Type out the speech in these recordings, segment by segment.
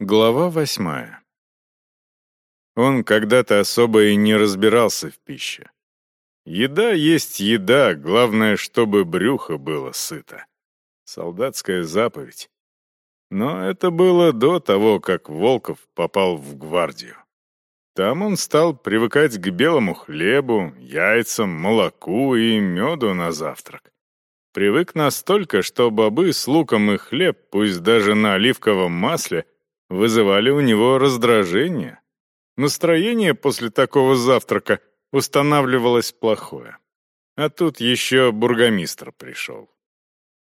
Глава восьмая. Он когда-то особо и не разбирался в пище. Еда есть еда, главное, чтобы брюхо было сыто. Солдатская заповедь. Но это было до того, как Волков попал в гвардию. Там он стал привыкать к белому хлебу, яйцам, молоку и меду на завтрак. Привык настолько, что бобы с луком и хлеб, пусть даже на оливковом масле – вызывали у него раздражение. Настроение после такого завтрака устанавливалось плохое. А тут еще бургомистр пришел.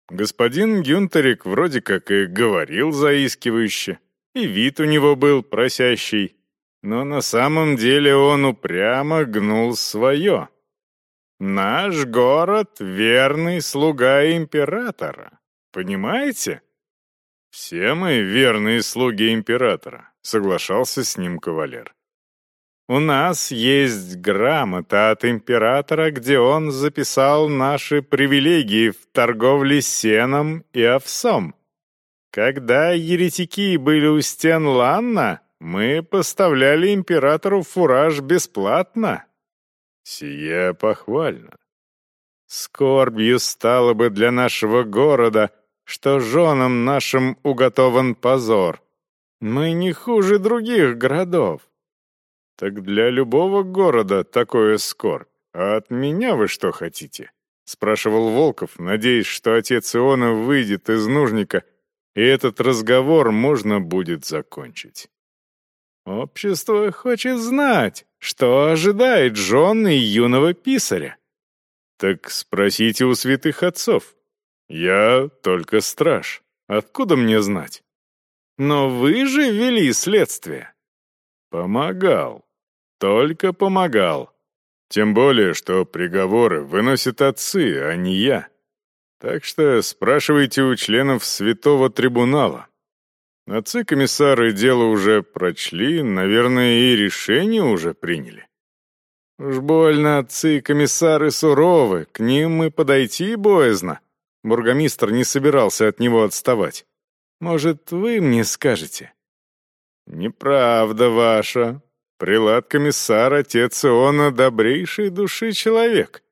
Господин Гюнтерик вроде как и говорил заискивающе, и вид у него был просящий, но на самом деле он упрямо гнул свое. «Наш город — верный слуга императора. Понимаете?» «Все мы верные слуги императора», — соглашался с ним кавалер. «У нас есть грамота от императора, где он записал наши привилегии в торговле сеном и овсом. Когда еретики были у стен Ланна, мы поставляли императору фураж бесплатно». «Сие похвально», Скорбью стало бы для нашего города, что женам нашим уготован позор. Мы не хуже других городов. Так для любого города такое скорбь. А от меня вы что хотите? Спрашивал Волков, надеясь, что отец Иона выйдет из нужника, и этот разговор можно будет закончить. Общество хочет знать, что ожидает жены юного писаря. Так спросите у святых отцов. «Я только страж. Откуда мне знать?» «Но вы же вели следствие». «Помогал. Только помогал. Тем более, что приговоры выносят отцы, а не я. Так что спрашивайте у членов Святого Трибунала. Отцы-комиссары дело уже прочли, наверное, и решение уже приняли. Уж больно отцы-комиссары суровы, к ним мы подойти боязно. Бургомистр не собирался от него отставать. «Может, вы мне скажете?» «Неправда ваша. Прилад комиссар, отец Иона, добрейшей души человек.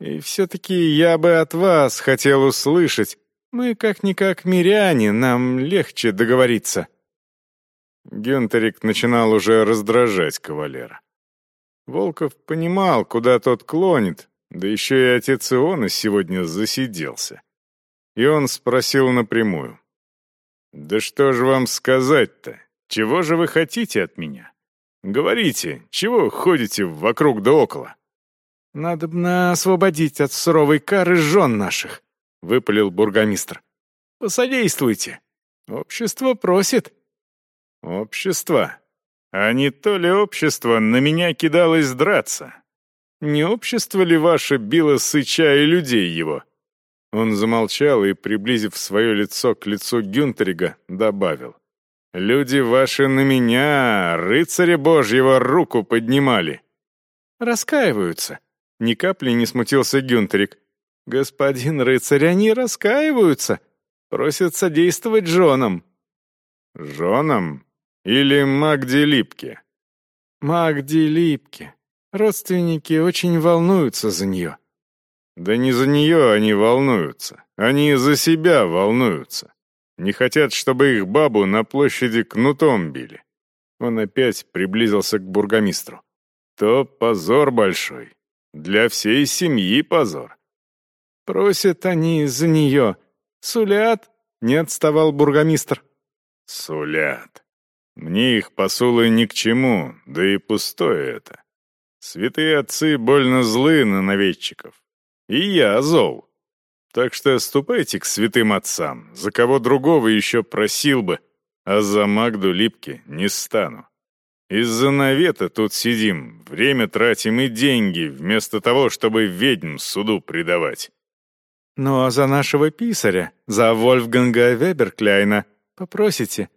И все-таки я бы от вас хотел услышать. Мы как-никак миряне, нам легче договориться». Гюнтерик начинал уже раздражать кавалера. Волков понимал, куда тот клонит, да еще и отец Иона сегодня засиделся. И он спросил напрямую. «Да что же вам сказать-то? Чего же вы хотите от меня? Говорите, чего ходите вокруг да около?» «Надо бы освободить от суровой кары жен наших», — выпалил бургомистр. «Посодействуйте. Общество просит». «Общество? А не то ли общество на меня кидалось драться, не общество ли ваше било сыча и людей его?» Он замолчал и, приблизив свое лицо к лицу Гюнтерига, добавил. «Люди ваши на меня, рыцаря Божьего, руку поднимали». «Раскаиваются». Ни капли не смутился Гюнтерик. «Господин рыцарь, они раскаиваются. Просят содействовать женам». «Женам? Или Магде Липке?» «Магде Липке», Родственники очень волнуются за нее». «Да не за нее они волнуются. Они за себя волнуются. Не хотят, чтобы их бабу на площади кнутом били». Он опять приблизился к бургомистру. «То позор большой. Для всей семьи позор». «Просят они за нее. Сулят?» — не отставал бургомистр. «Сулят. Мне их посулы ни к чему, да и пустое это. Святые отцы больно злы на наведчиков. И я зол. Так что ступайте к святым отцам, за кого другого еще просил бы, а за Магду Липки не стану. Из-за навета тут сидим, время тратим и деньги, вместо того, чтобы ведьм суду предавать. Ну а за нашего писаря, за Вольфганга Веберкляйна, попросите.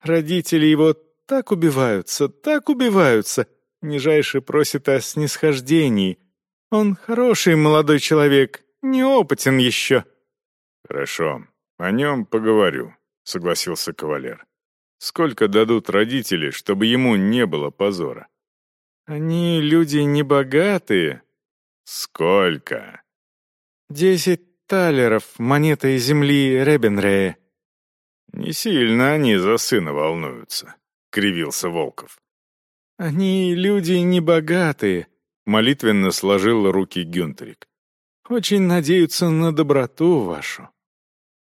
Родители его так убиваются, так убиваются, Нижайше просит о снисхождении. Он хороший молодой человек, неопытен еще». «Хорошо, о нем поговорю», — согласился кавалер. Сколько дадут родители, чтобы ему не было позора? Они люди небогатые. Сколько? Десять талеров, монета из земли Ребенрея. Не сильно они за сына волнуются, кривился Волков. Они люди небогатые, молитвенно сложил руки Гюнтерик. Очень надеются на доброту вашу.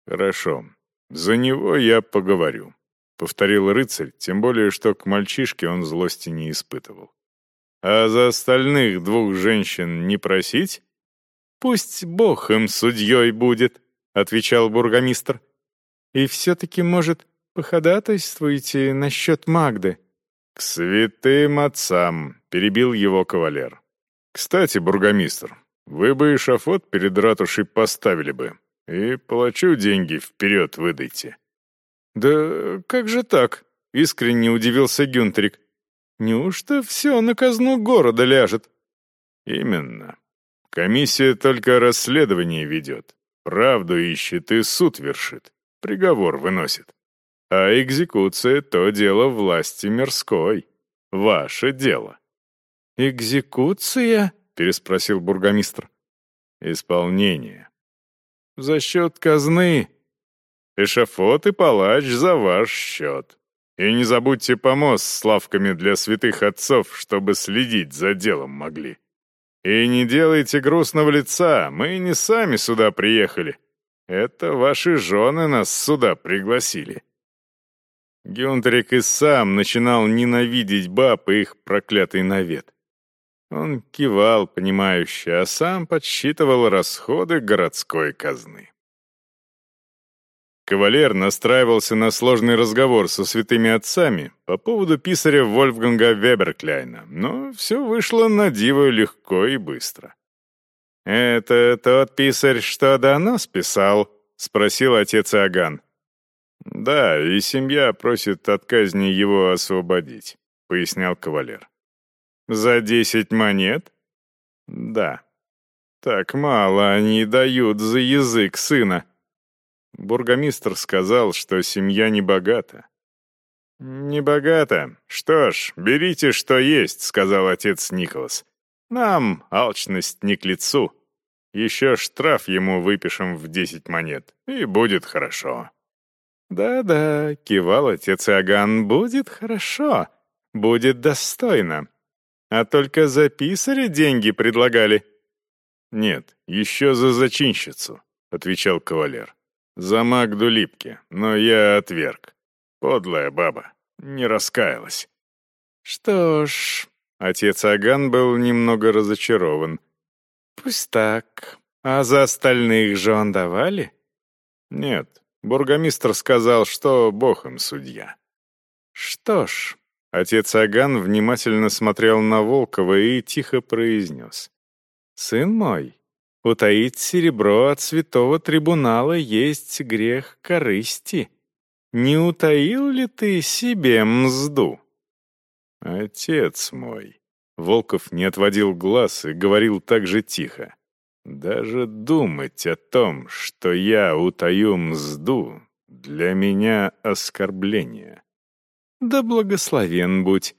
Хорошо, за него я поговорю, повторил рыцарь, тем более что к мальчишке он злости не испытывал. А за остальных двух женщин не просить? Пусть Бог им судьей будет, отвечал бургомистр. И все-таки, может, походатайствуете насчет Магды? К святым отцам, перебил его кавалер. Кстати, бургомистр, вы бы и шафот перед ратушей поставили бы. И плачу деньги вперед выдайте. Да как же так? Искренне удивился Гюнтрик. Неужто все на казну города ляжет? Именно. Комиссия только расследование ведет. Правду ищет и суд вершит. Приговор выносит. А экзекуция — то дело власти мирской. Ваше дело. «Экзекуция?» — переспросил бургомистр. «Исполнение». «За счет казны». «Эшафот и палач за ваш счет. И не забудьте помост с лавками для святых отцов, чтобы следить за делом могли. И не делайте грустного лица, мы не сами сюда приехали. Это ваши жены нас сюда пригласили». Гюнтерик и сам начинал ненавидеть баб и их проклятый навет. Он кивал, понимающе, а сам подсчитывал расходы городской казны. Кавалер настраивался на сложный разговор со святыми отцами по поводу писаря Вольфганга Веберкляйна, но все вышло на диво легко и быстро. «Это тот писарь, что донос писал?» — спросил отец Аган. «Да, и семья просит от казни его освободить», — пояснял кавалер. «За десять монет?» «Да». «Так мало они дают за язык сына», Бургомистр сказал, что семья не богата. «Не богата. Что ж, берите, что есть», — сказал отец Николас. «Нам алчность не к лицу. Еще штраф ему выпишем в десять монет, и будет хорошо». «Да-да», — кивал отец Иоганн, — «будет хорошо, будет достойно. А только за писаря деньги предлагали». «Нет, еще за зачинщицу», — отвечал кавалер. За Магду Липке, но я отверг. Подлая баба, не раскаялась. Что ж, отец Аган был немного разочарован. Пусть так. А за остальных же он давали? Нет, бургомистр сказал, что бог им судья. Что ж, отец Аган внимательно смотрел на Волкова и тихо произнес. «Сын мой, Утаить серебро от святого трибунала есть грех корысти. Не утаил ли ты себе мзду? Отец мой. Волков не отводил глаз и говорил так же тихо. Даже думать о том, что я утаю мзду, для меня оскорбление. Да благословен будь.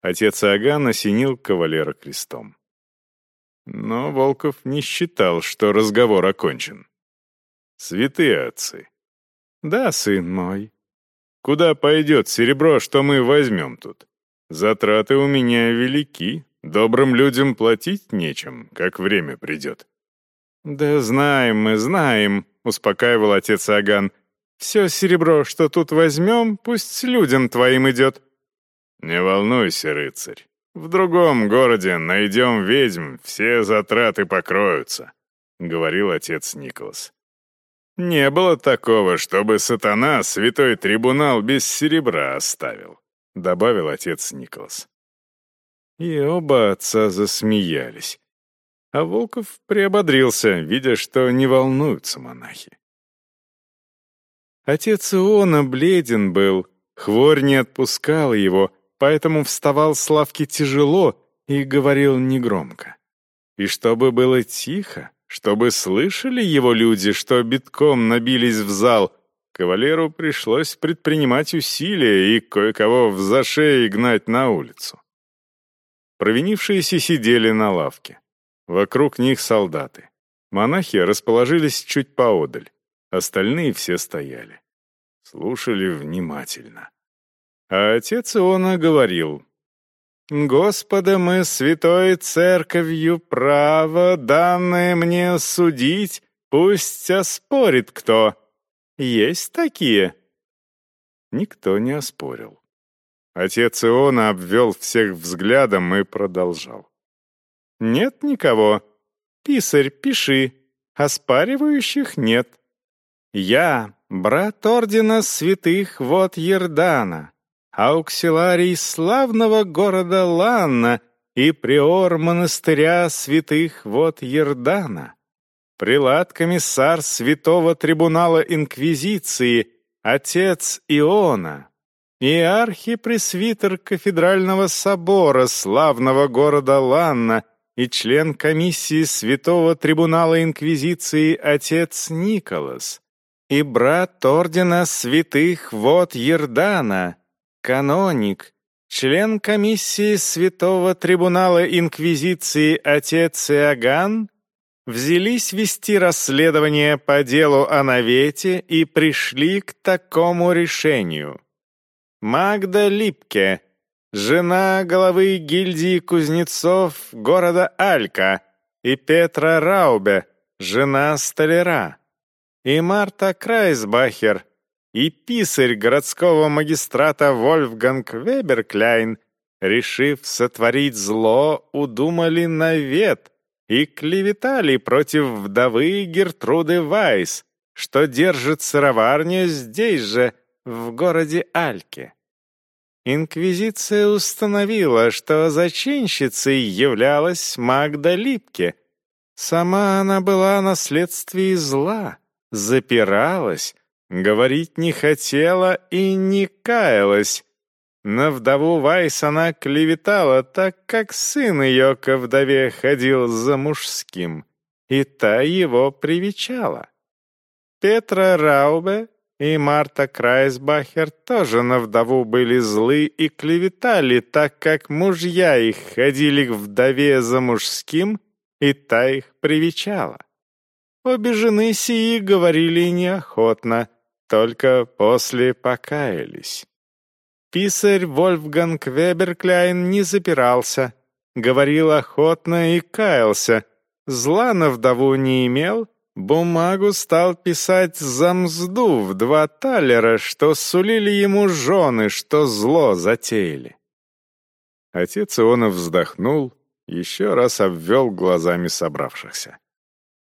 Отец Аган осенил кавалера крестом. Но Волков не считал, что разговор окончен. «Святые отцы!» «Да, сын мой». «Куда пойдет серебро, что мы возьмем тут? Затраты у меня велики, добрым людям платить нечем, как время придет». «Да знаем мы, знаем», — успокаивал отец Аган. «Все серебро, что тут возьмем, пусть людям твоим идет». «Не волнуйся, рыцарь. В другом городе найдем ведьм, все затраты покроются», — говорил отец Николас. «Не было такого, чтобы сатана святой трибунал без серебра оставил», — добавил отец Николас. И оба отца засмеялись. А Волков приободрился, видя, что не волнуются монахи. Отец Иона бледен был, хворь не отпускала его, поэтому вставал с лавки тяжело и говорил негромко. И чтобы было тихо, чтобы слышали его люди, что битком набились в зал, кавалеру пришлось предпринимать усилия и кое-кого в зашее гнать на улицу. Провинившиеся сидели на лавке. Вокруг них солдаты. Монахи расположились чуть поодаль. Остальные все стояли. Слушали внимательно. А отец Иона говорил, «Господа мы святой церковью право, данное мне судить, пусть оспорит кто. Есть такие?» Никто не оспорил. Отец Иона обвел всех взглядом и продолжал. «Нет никого. Писарь, пиши. Оспаривающих нет. Я, брат ордена святых вод Ердана, ауксиларий славного города Ланна и приор монастыря святых вод Ердана, прилад-комиссар святого трибунала Инквизиции, отец Иона, и архипресвитер кафедрального собора славного города Ланна и член комиссии Святого Трибунала Инквизиции отец Николас, и брат ордена святых вод Ердана, каноник, член комиссии Святого Трибунала Инквизиции отец Иоганн, взялись вести расследование по делу о навете и пришли к такому решению. Магда Липке, жена главы гильдии кузнецов города Алька, и Петра Раубе, жена столяра, и Марта Крайсбахер, и писарь городского магистрата Вольфганг Веберкляйн, решив сотворить зло, удумали навет и клеветали против вдовы Гертруды Вайс, что держит сыроварню здесь же, в городе Альке. Инквизиция установила, что зачинщицей являлась Магда Липке. Сама она была на следствии зла, запиралась, говорить не хотела и не каялась. На вдову Вайс она клеветала, так как сын ее ко вдове ходил за мужским, и та его привечала. Петра Раубе и Марта Крайсбахер тоже на вдову были злы и клеветали, так как мужья их ходили к вдове за мужским, и та их привечала. Обе жены сии говорили неохотно, только после покаялись. Писарь Вольфганг Веберкляйн не запирался, говорил охотно и каялся, зла на вдову не имел Бумагу стал писать за мзду в два талера, что сулили ему жены, что зло затеяли. Отец Ионов вздохнул, еще раз обвел глазами собравшихся.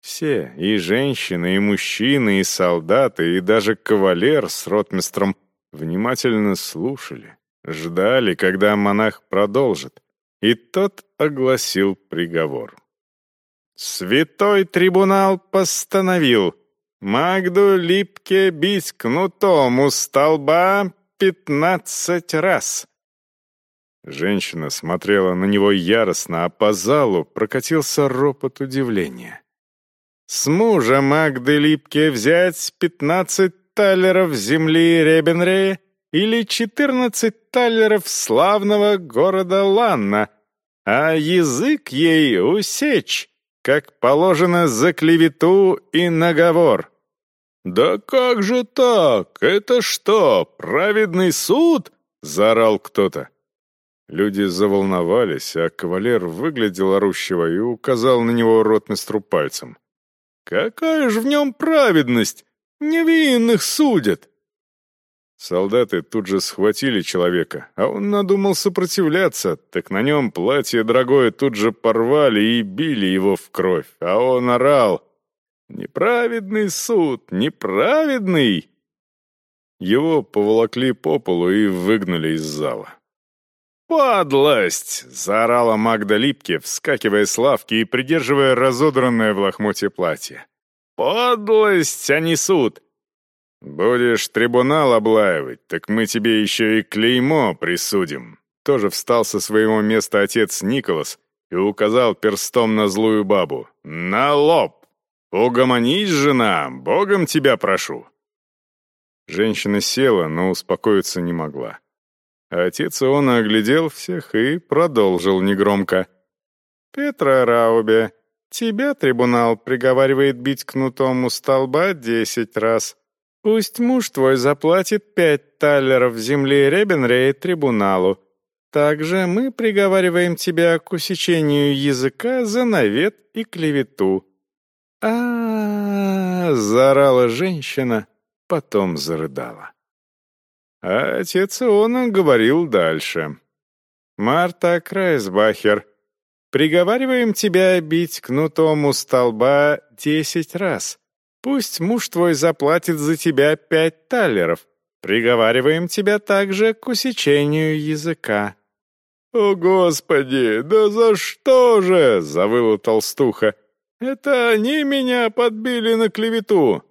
Все, и женщины, и мужчины, и солдаты, и даже кавалер с ротмистром внимательно слушали, ждали, когда монах продолжит, и тот огласил приговор. Святой трибунал постановил Магду Липке бить кнутом у столба пятнадцать раз. Женщина смотрела на него яростно, а по залу прокатился ропот удивления. С мужа Магды Липке взять пятнадцать талеров земли Ребенрея или четырнадцать талеров славного города Ланна, а язык ей усечь как положено за клевету и наговор». «Да как же так? Это что, праведный суд?» — заорал кто-то. Люди заволновались, а кавалер выглядел орущего и указал на него ротмистру пальцем. «Какая же в нем праведность? Невинных судят!» Солдаты тут же схватили человека, а он надумал сопротивляться, так на нем платье дорогое тут же порвали и били его в кровь, а он орал «Неправедный суд! Неправедный!» Его поволокли по полу и выгнали из зала. «Подлость!» — заорала Магда Липке, вскакивая с лавки и придерживая разодранное в лохмотье платье. «Подлость, а не суд! «Будешь трибунал облаивать, так мы тебе еще и клеймо присудим». Тоже встал со своего места отец Николас и указал перстом на злую бабу. «На лоб! Угомонись, жена, богом тебя прошу!» Женщина села, но успокоиться не могла. А отец он оглядел всех и продолжил негромко. «Петра Раубе, тебя трибунал приговаривает бить кнутом у столба десять раз. Пусть муж твой заплатит пять талеров земли Ребенрей трибуналу. Также мы приговариваем тебя к усечению языка за навет и клевету». А, -а, женщина, потом зарыдала. А отец Иона говорил дальше. «Марта Крайсбахер, приговариваем тебя бить кнутом у столба десять раз. Пусть муж твой заплатит за тебя пять талеров. Приговариваем тебя также к усечению языка». «О, Господи, да за что же?» — завыла толстуха. «Это они меня подбили на клевету».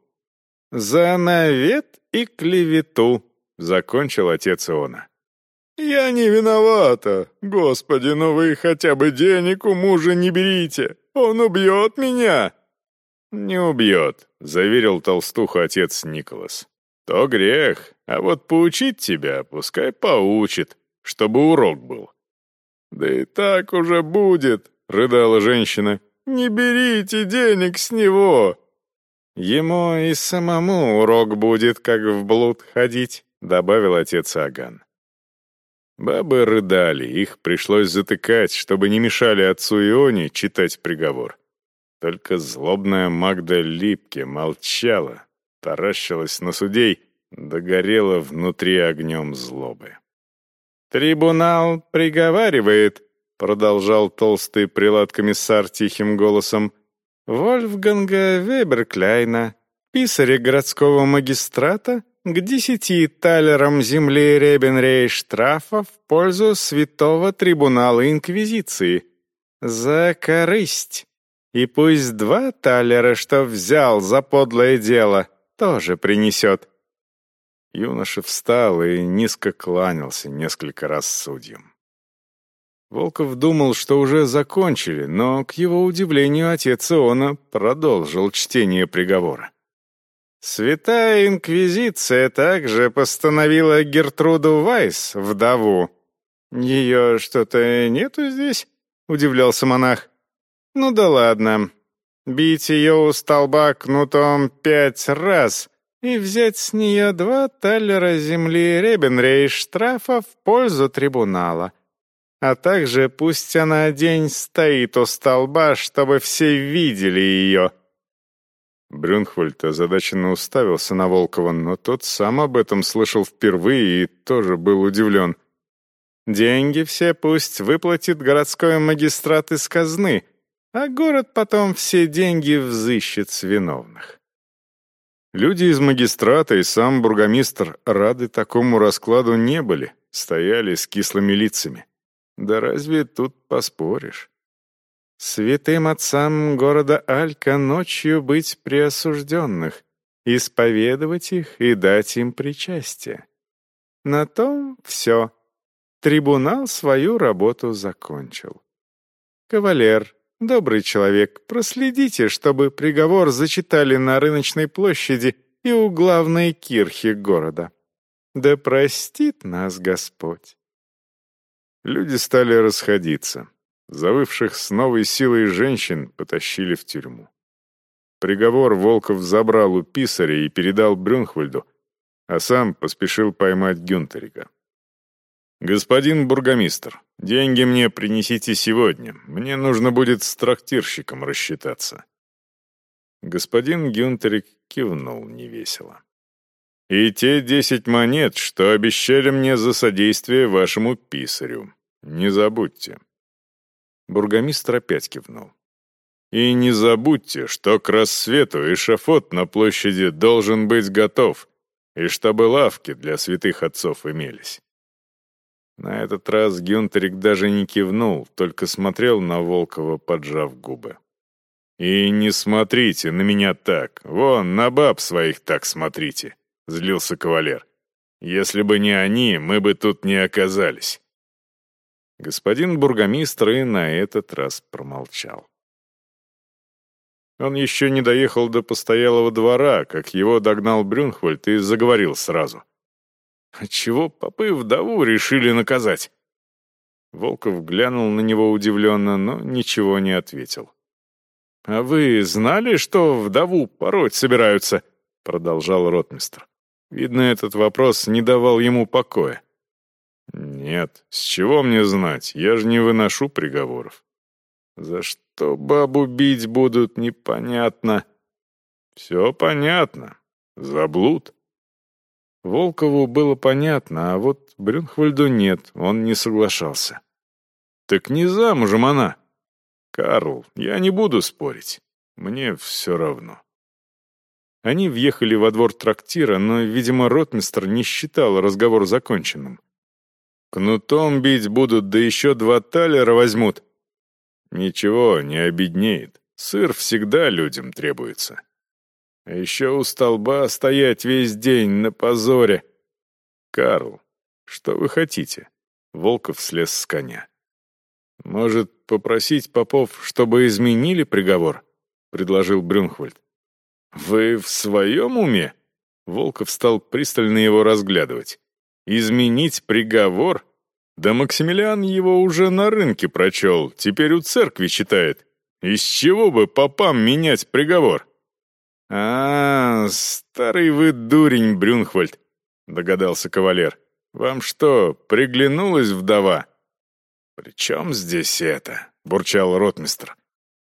«За навет и клевету», — закончил отец Иона. «Я не виновата. Господи, ну вы хотя бы денег у мужа не берите. Он убьет меня». «Не убьет», — заверил толстуху отец Николас. «То грех, а вот поучить тебя пускай поучит, чтобы урок был». «Да и так уже будет», — рыдала женщина. «Не берите денег с него». «Ему и самому урок будет, как в блуд ходить», — добавил отец Аган. Бабы рыдали, их пришлось затыкать, чтобы не мешали отцу Ионе читать приговор. Только злобная Магда Липке молчала, таращилась на судей, догорела внутри огнем злобы. «Трибунал приговаривает», — продолжал толстый прилад-комиссар тихим голосом, «Вольфганга Веберкляйна, писаря городского магистрата, к десяти талерам земли Ребенрей штрафа в пользу святого трибунала Инквизиции. За корысть. И пусть два талера, что взял за подлое дело, тоже принесет. Юноша встал и низко кланялся несколько раз судьям. Волков думал, что уже закончили, но, к его удивлению, отец Иона продолжил чтение приговора. Святая Инквизиция также постановила Гертруду Вайс, вдову. «Ее что-то нету здесь?» — удивлялся монах. «Ну да ладно. Бить ее у столба кнутом пять раз и взять с нее два талера земли Ребенрей штрафа в пользу трибунала. А также пусть она день стоит у столба, чтобы все видели ее». Брюнхвальд озадаченно уставился на Волкова, но тот сам об этом слышал впервые и тоже был удивлен. «Деньги все пусть выплатит городской магистрат из казны, а город потом все деньги взыщет с виновных». Люди из магистрата и сам бургомистр рады такому раскладу не были, стояли с кислыми лицами. Да разве тут поспоришь? Святым отцам города Алька ночью быть при осужденных, исповедовать их и дать им причастие. На том все. Трибунал свою работу закончил. Кавалер, добрый человек, проследите, чтобы приговор зачитали на рыночной площади и у главной кирхи города. Да простит нас Господь. Люди стали расходиться. Завывших с новой силой женщин потащили в тюрьму. Приговор Волков забрал у писаря и передал Брюнхвальду, а сам поспешил поймать Гюнтерика. «Господин бургомистр, деньги мне принесите сегодня. Мне нужно будет с трактирщиком рассчитаться». Господин Гюнтерик кивнул невесело. «И те десять монет, что обещали мне за содействие вашему писарю. Не забудьте». Бургомистр опять кивнул. «И не забудьте, что к рассвету эшафот на площади должен быть готов, и чтобы лавки для святых отцов имелись». На этот раз Гюнтерик даже не кивнул, только смотрел на Волкова, поджав губы. «И не смотрите на меня так. Вон, на баб своих так смотрите», — злился кавалер. «Если бы не они, мы бы тут не оказались». Господин бургомистр и на этот раз промолчал. Он еще не доехал до постоялого двора, как его догнал Брюнхвальд и заговорил сразу. «Отчего попы вдову решили наказать?» Волков глянул на него удивленно, но ничего не ответил. «А вы знали, что вдову пороть собираются?» — продолжал ротмистр. Видно, этот вопрос не давал ему покоя. «Нет, с чего мне знать? Я же не выношу приговоров. За что бабу бить будут, непонятно. Все понятно. За блуд». Волкову было понятно, а вот Брюнхвальду нет, он не соглашался. «Так не замужем она!» «Карл, я не буду спорить. Мне все равно». Они въехали во двор трактира, но, видимо, ротмистр не считал разговор законченным. «Кнутом бить будут, да еще два талера возьмут». «Ничего, не обеднеет. Сыр всегда людям требуется». А еще у столба стоять весь день на позоре. Карл, что вы хотите? Волков слез с коня. Может, попросить попов, чтобы изменили приговор? Предложил Брюнхвальд. Вы в своем уме? Волков стал пристально его разглядывать. Изменить приговор? Да Максимилиан его уже на рынке прочел, теперь у церкви читает. Из чего бы попам менять приговор? «А, старый вы дурень, Брюнхвальд», — догадался кавалер. «Вам что, приглянулась вдова?» «При чем здесь это?» — бурчал ротмистр.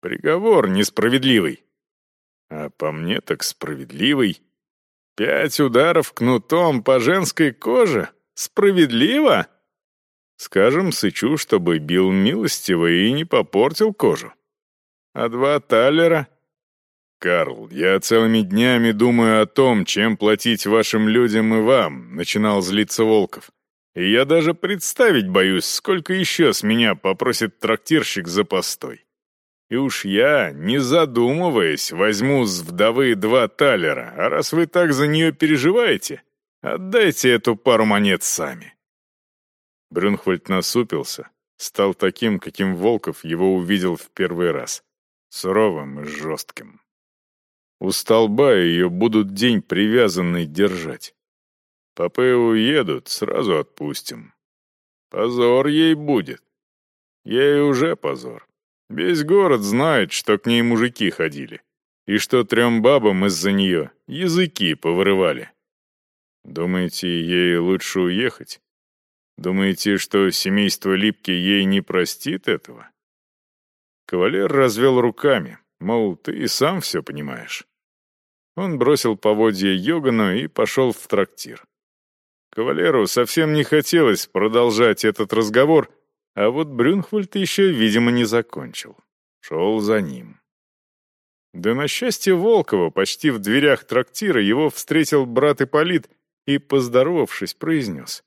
«Приговор несправедливый». «А по мне так справедливый. Пять ударов кнутом по женской коже? Справедливо?» «Скажем Сычу, чтобы бил милостиво и не попортил кожу. А два талера «Карл, я целыми днями думаю о том, чем платить вашим людям и вам», — начинал злиться Волков. «И я даже представить боюсь, сколько еще с меня попросит трактирщик за постой. И уж я, не задумываясь, возьму с вдовы два талера, а раз вы так за нее переживаете, отдайте эту пару монет сами». Брюнхвальд насупился, стал таким, каким Волков его увидел в первый раз, суровым и жестким. У столба ее будут день привязанный держать. Попы уедут, сразу отпустим. Позор ей будет. Ей уже позор. Весь город знает, что к ней мужики ходили, и что трем бабам из-за нее языки повырывали. Думаете, ей лучше уехать? Думаете, что семейство Липки ей не простит этого? Кавалер развел руками, мол, ты и сам все понимаешь. Он бросил поводья Йогану и пошел в трактир. Кавалеру совсем не хотелось продолжать этот разговор, а вот Брюнхвальд еще, видимо, не закончил. Шел за ним. Да на счастье Волкова, почти в дверях трактира, его встретил брат Ипполит и, поздоровавшись, произнес.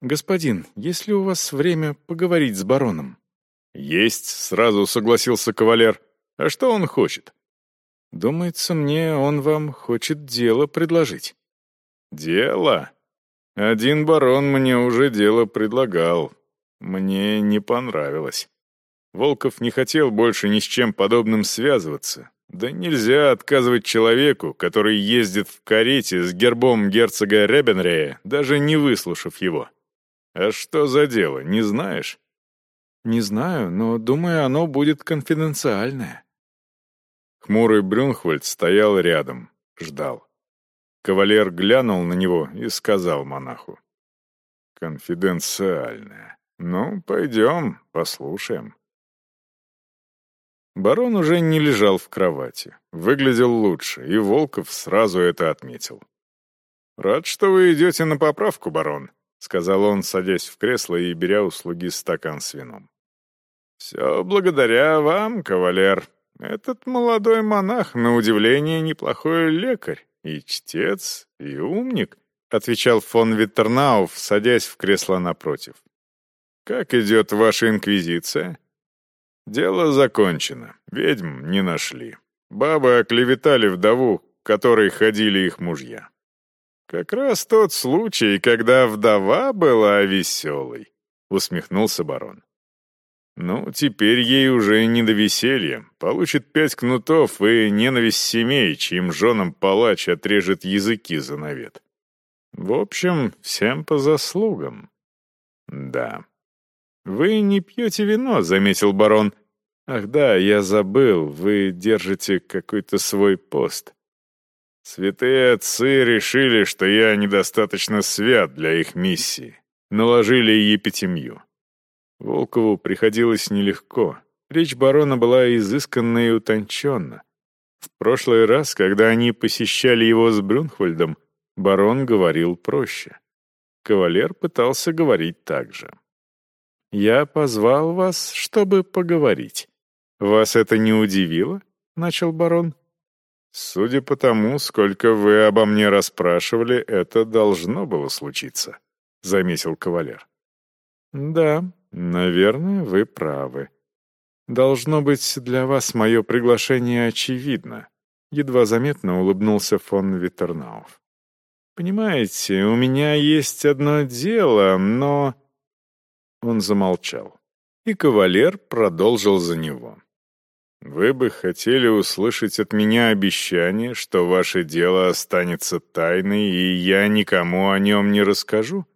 «Господин, есть ли у вас время поговорить с бароном?» «Есть», — сразу согласился кавалер. «А что он хочет?» Думается мне, он вам хочет дело предложить». «Дело? Один барон мне уже дело предлагал. Мне не понравилось. Волков не хотел больше ни с чем подобным связываться. Да нельзя отказывать человеку, который ездит в карете с гербом герцога Ребенрея, даже не выслушав его. А что за дело, не знаешь? Не знаю, но думаю, оно будет конфиденциальное. Хмурый Брюнхвальд стоял рядом, ждал. Кавалер глянул на него и сказал монаху. «Конфиденциальное. Ну, пойдем, послушаем». Барон уже не лежал в кровати. Выглядел лучше, и Волков сразу это отметил. «Рад, что вы идете на поправку, барон», — сказал он, садясь в кресло и беря у слуги стакан с вином. «Все благодаря вам, кавалер», этот молодой монах, на удивление, неплохой лекарь, и чтец, и умник, отвечал фон Виттернауф, садясь в кресло напротив. Как идет ваша инквизиция? Дело закончено. Ведьм не нашли. Бабы оклеветали вдову, которой ходили их мужья. Как раз тот случай, когда вдова была веселой, усмехнулся барон. Ну, теперь ей уже не до веселья. Получит пять кнутов и ненависть семей, чьим женам палач отрежет языки за навет. В общем, всем по заслугам. Да. «Вы не пьете вино», — заметил барон. «Ах да, я забыл, вы держите какой-то свой пост». Святые отцы решили, что я недостаточно свят для их миссии. Наложили епитемью. Волкову приходилось нелегко. Речь барона была изысканна и утонченна. В прошлый раз, когда они посещали его с Брюнхвальдом, барон говорил проще. Кавалер пытался говорить так же. «Я позвал вас, чтобы поговорить. Вас это не удивило?» — начал барон. «Судя по тому, сколько вы обо мне расспрашивали, это должно было случиться», — заметил кавалер. «Да, «Наверное, вы правы. Должно быть, для вас мое приглашение очевидно», — едва заметно улыбнулся фон Витернауф. «Понимаете, у меня есть одно дело, но...» Он замолчал, и кавалер продолжил за него. «Вы бы хотели услышать от меня обещание, что ваше дело останется тайной, и я никому о нем не расскажу?»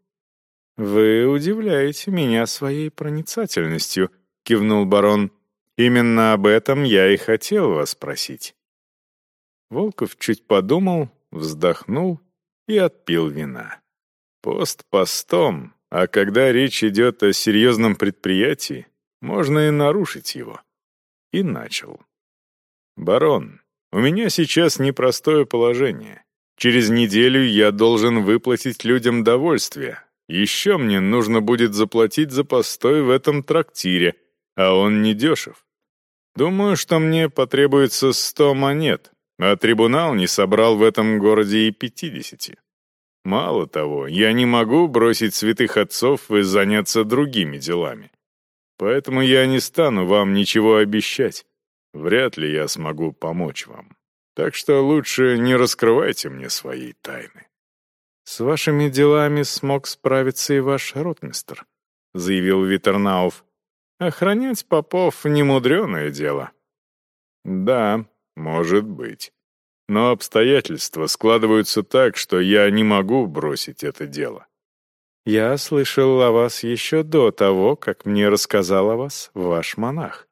«Вы удивляете меня своей проницательностью», — кивнул барон. «Именно об этом я и хотел вас спросить». Волков чуть подумал, вздохнул и отпил вина. Пост постом, а когда речь идет о серьезном предприятии, можно и нарушить его. И начал. «Барон, у меня сейчас непростое положение. Через неделю я должен выплатить людям довольствие, еще мне нужно будет заплатить за постой в этом трактире, а он не дешев. Думаю, что мне потребуется сто монет, а трибунал не собрал в этом городе и пятидесяти. Мало того, я не могу бросить святых отцов и заняться другими делами. Поэтому я не стану вам ничего обещать. Вряд ли я смогу помочь вам. Так что лучше не раскрывайте мне своей тайны. «С вашими делами смог справиться и ваш ротмистр», — заявил Витернауф. «Охранять попов — немудреное дело». «Да, может быть. Но обстоятельства складываются так, что я не могу бросить это дело». «Я слышал о вас еще до того, как мне рассказал о вас ваш монах.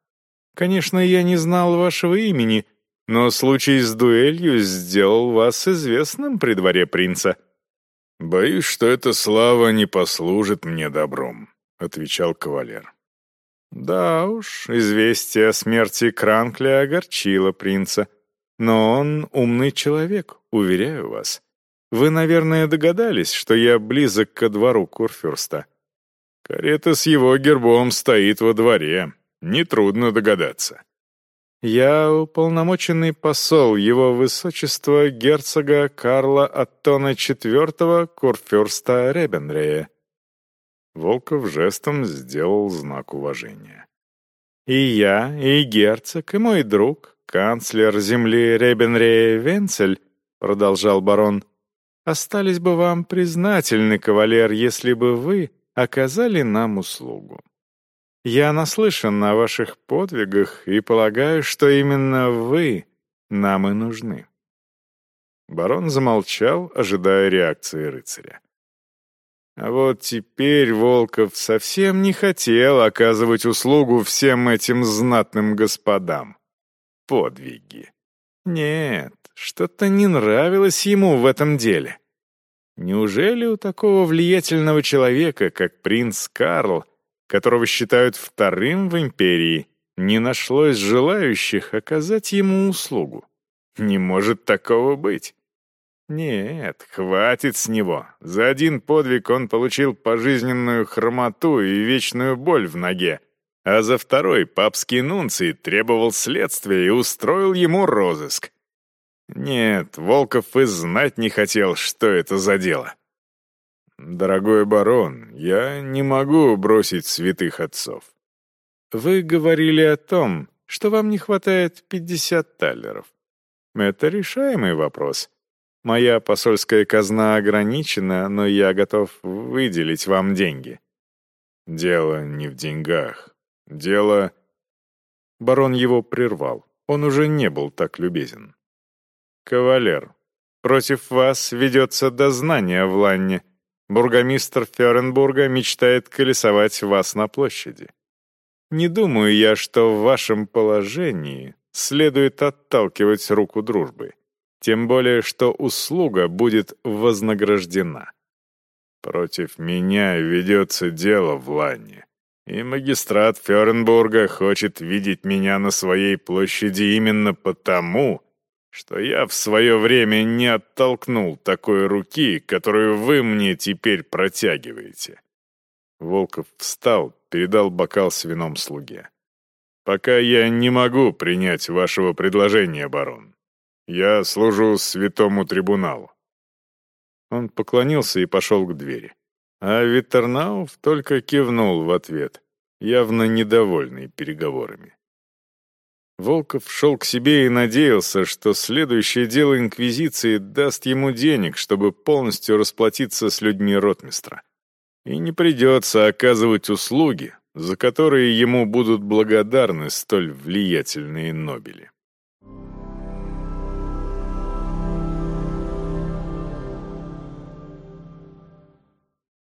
Конечно, я не знал вашего имени, но случай с дуэлью сделал вас известным при дворе принца». «Боюсь, что эта слава не послужит мне добром», — отвечал кавалер. Да уж, известие о смерти Кранкля огорчило принца. Но он умный человек, уверяю вас. Вы, наверное, догадались, что я близок ко двору Курфюрста. Карета с его гербом стоит во дворе. Нетрудно догадаться. Я уполномоченный посол его высочества герцога Карла Аттона IV Курфюрста Ребенрея. Волков жестом сделал знак уважения. И я, и герцог, и мой друг, канцлер земли Ребенрея Венцель, продолжал барон, остались бы вам признательны, кавалер, если бы вы оказали нам услугу. Я наслышан о ваших подвигах и полагаю, что именно вы нам и нужны». Барон замолчал, ожидая реакции рыцаря. А вот теперь Волков совсем не хотел оказывать услугу всем этим знатным господам. Подвиги. Нет, что-то не нравилось ему в этом деле. Неужели у такого влиятельного человека, как принц Карл, которого считают вторым в империи, не нашлось желающих оказать ему услугу. Не может такого быть. Нет, хватит с него. За один подвиг он получил пожизненную хромоту и вечную боль в ноге, а за второй папский нунций требовал следствия и устроил ему розыск. Нет, Волков и знать не хотел, что это за дело. «Дорогой барон, я не могу бросить святых отцов». «Вы говорили о том, что вам не хватает 50 талеров. Это решаемый вопрос. Моя посольская казна ограничена, но я готов выделить вам деньги». «Дело не в деньгах. Дело...» Барон его прервал. Он уже не был так любезен. «Кавалер, против вас ведется дознание в Ланне. Бургомистр Ференбурга мечтает колесовать вас на площади. Не думаю я, что в вашем положении следует отталкивать руку дружбы. Тем более, что услуга будет вознаграждена. Против меня ведется дело в Ланне, и магистрат Ференбурга хочет видеть меня на своей площади именно потому, что я в свое время не оттолкнул такой руки, которую вы мне теперь протягиваете». Волков встал, передал бокал с вином слуге. «Пока я не могу принять вашего предложения, барон. Я служу святому трибуналу». Он поклонился и пошел к двери. А Витернауф только кивнул в ответ, явно недовольный переговорами. Волков шел к себе и надеялся, что следующее дело Инквизиции даст ему денег, чтобы полностью расплатиться с людьми ротмистра. И не придется оказывать услуги, за которые ему будут благодарны столь влиятельные нобели.